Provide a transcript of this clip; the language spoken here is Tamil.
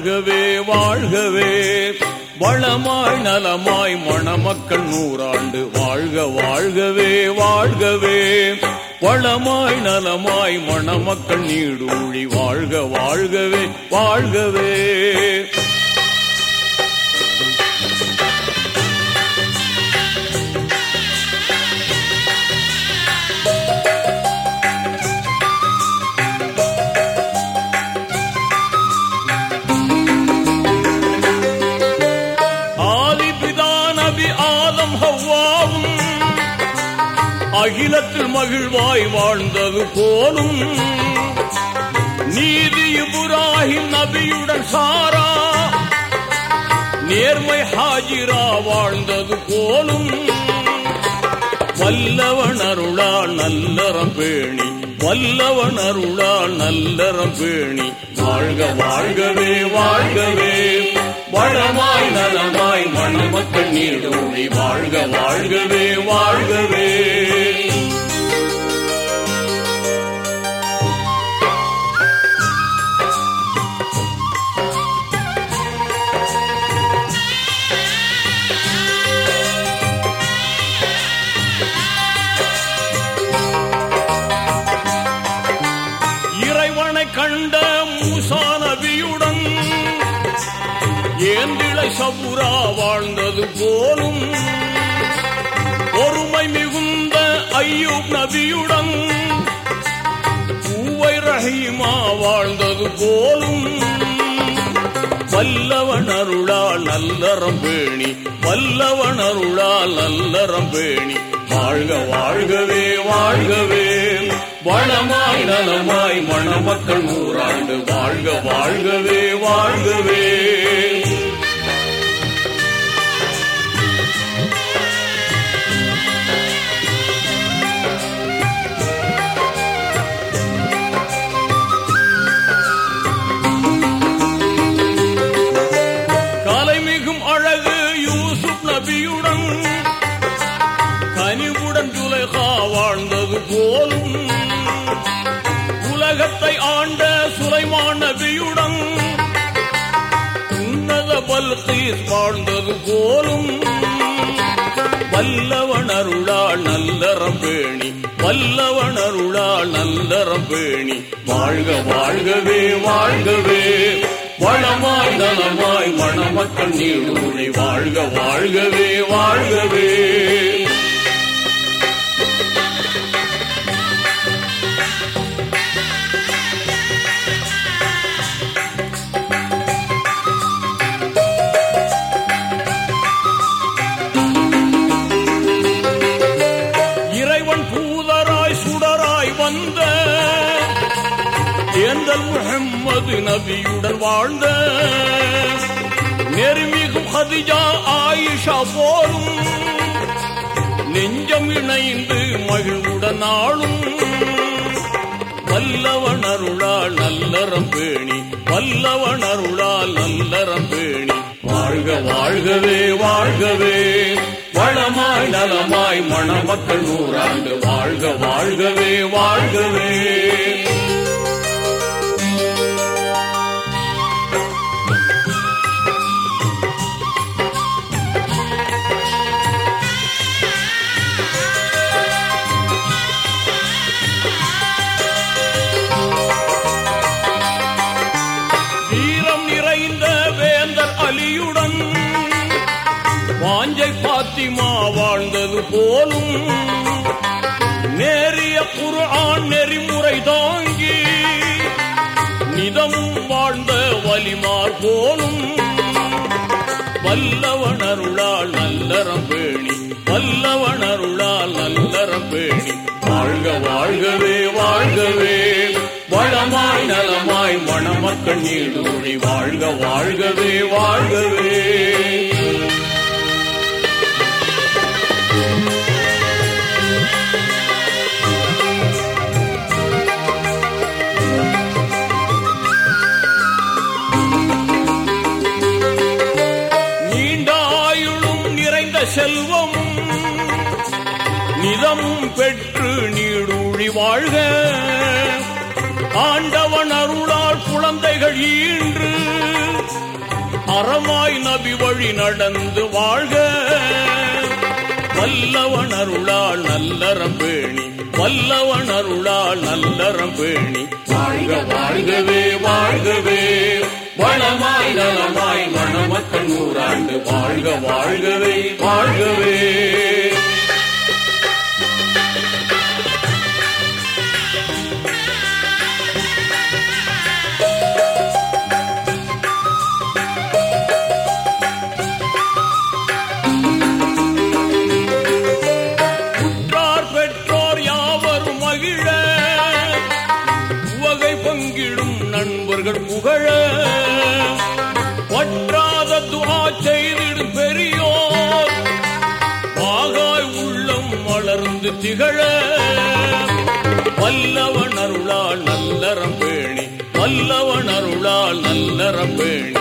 வாழ்கவே வாழ்கவே. வளமாய் நலமாய் மணமக்கள் நூறாண்டு. வாழ்க வாழ்கவே வாழ்கவே. வளமாய் நலமாய் மணமக்கள் நீடூழி. வாழ்க வாழ்கவே வாழ்கவே. அகிலத்தில் மகிழ்வாய் வாழ்ந்தது போலும். நீதி இப்ராஹிம் நபியுடன் சாரா. நேர்மை ஹாஜிரா வாழ்ந்தது போலும். வல்லவன் அருளா நல்லறம் பேணி வல்லவன் அருளா நல்லறம் பேணி. வாழ்க வாழ்கவே வாழ்கவே. வளமாய் நலமாய் மணமக்கள் நீடூழி வாழ்க வாழ்கவே வாழ்கவே. தேசபுரா வாழ்ந்தது போலும் ஒருமை மிகுந்த ஐயூப் நபியுடன் பூவை ரஹீமா வாழ்ந்தது போலும். வல்லவன் அருளால் நல்லறம் பேணி வல்லவன் அருளால் நல்லறம் பேணி. வாழ்க வாழ்கவே வாழ்கவே. வளமாய் நலமாய் மணமக்கள் நூறாண்டு. வாழ்க வாழ்கவே வாழ்கவே. அழகு யூசுப் நபியுடன் கனிவுடன் துலைகா வாழ்ந்தது போலும். உலகத்தை ஆண்ட சுலைமான் நபியுடன் உன்னத பல்கீஸ் வாழ்ந்தது போலும். வல்லவன் அருளால் நல்லறம் பேணி வல்லவன் அருளால் நல்லறம் பேணி. வாழ்க வாழ்கவே வாழ்கவே. வளமாய் நலமாய் மணமக்கள் நீர் வாழ்க வாழ்கவே வாழ்கவே. ஏந்தல் முகம்மது நபியுடன் வாழ்ந்த நெருமிகும் ஹதிஜா ஆயிஷா போலும் நெஞ்சம் இணைந்து மகிழ்வுடன் ஆளும் வல்லவன் அருளால் நல்லறம் பேணி வல்லவன் அருளால் நல்லறம் பேணி. வாழ்க வாழ்கவே வாழ்கவே. வளமாய் நலமாய் மணமக்கள் நூறாண்டு. வாழ்க வாழ்கவே வாழ்கவே. வாஞ்சை பாத்திமா வாழ்ந்தது போலும். நேரிய குரான் நெறிமுறை தாங்கி நிதமும் வாழ்ந்த வலிமார் போலும். வல்லவன் நல்லறம் பேணி வல்லவன் நல்லறம் பேணி. வாழ்க வாழ்கவே வாழ்கவே. வளமாய் நலமாய் மணமக்கள் நீடூழி வாழ்க வாழ்கவே வாழ்கவே. செல்வம் செல்வமும் பெற்று நீடூழி வாழ்க. ஆண்டவன் அருளால் குழந்தைகள் ஈன்று அறமாய் நபி வழி நடந்து வாழ்க. வல்லவன் அருளால் நல்லறம் பேணி வல்லவன் அருளால் நல்லறம் பேணி. வாழ்க வாழ்கவே வாழ்கவே. வளமாய் நலமாய் மணமக்கள் நூறாண்டு வாழ்க வாழ்கவே வாழ்கவே. துவா செய்திடும் பெரியோர். பாகாய் உள்ளம் வளர்ந்து திகழ. வல்லவன் அருளால் நல்லறம் பேணி வல்லவன் அருளால் நல்லறம் பேணி.